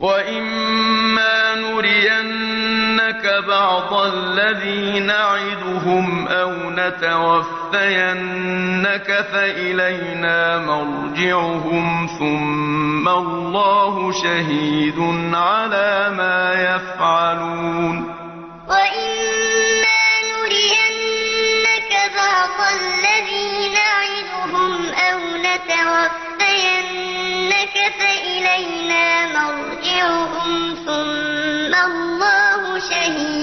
وَإِمَّا نُرِيَنَّكَ بَعْضَ الَّذِي نَعِدُهُمْ أَوْ نَتَوَفَّيَنَّكَ فَإِلَيْنَا مَرْجِعُهُمْ ثُمَّ اللَّهُ شَهِيدٌ عَلَىٰ مَا يَفْعَلُونَ وَإِمَّا نُرِيَنَّكَ بَعْضَ الَّذِي نَعِدُهُمْ أَوْ نَتَوَفَّيَنَّكَ فَإِلَيْنَا مَرْجِعُهُمْ شَهِيدٌ